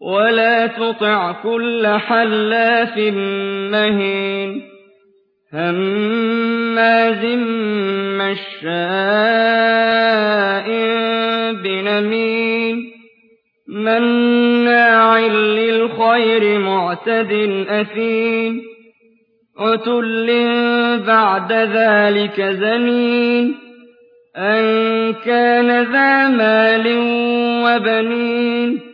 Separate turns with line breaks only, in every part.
ولا تطع كل حلاف مهين هماز مشاء بنميم مناع للخير معتد أثيم عتل بعد ذلك زنين أن كان ذا مال وبنين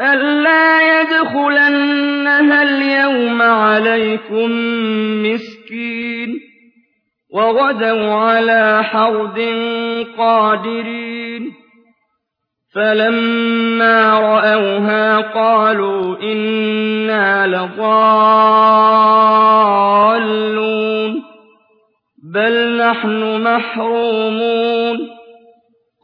أَلَّا يَدْخُلَنَّهَا الْيَوْمَ عَلَيْكُم مِّسْكِينٌ وَغَدَوْا عَلَىٰ حَرْدٍ قَادِرِينَ فَلَمَّا رَأَوْهَا قَالُوا إِنَّا لَضَالُّونَ بَلْ نَحْنُ مَحْرُومُونَ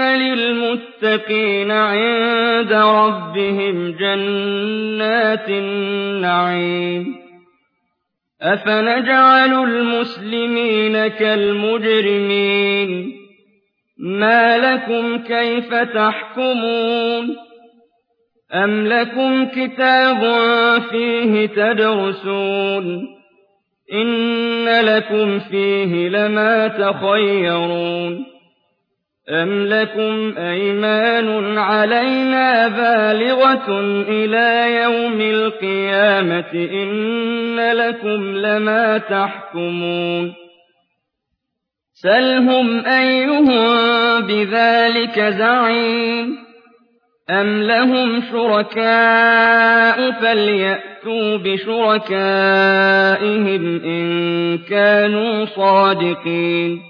لِلْمُتَّقِينَ عِندَ رَبِّهِمْ جَنَّاتِ النَّعِيمِ. أَفَنَجْعَلُ الْمُسْلِمِينَ كَالْمُجْرِمِينَ؟ مَا لَكُمْ كَيْفَ تَحْكُمُونَ؟ أَمْ لَكُمْ كِتَابٌ فِيهِ تَدْرُسُونَ؟ إِنَّ لَكُمْ فِيهِ لَمَا تَخَيَّرُونَ. أَمْ لَكُمْ أَيْمَانٌ عَلَيْنَا بَالِغَةٌ إِلَىٰ يَوْمِ الْقِيَامَةِ إِنَّ لَكُمْ لَمَا تَحْكُمُونَ سَلْهُمْ أَيُّهُم بِذَٰلِكَ زَعِيمٌ أَمْ لَهُمْ شُرَكَاءُ فَلْيَأْتُوا بِشُرَكَائِهِمْ إِن كَانُوا صَادِقِينَ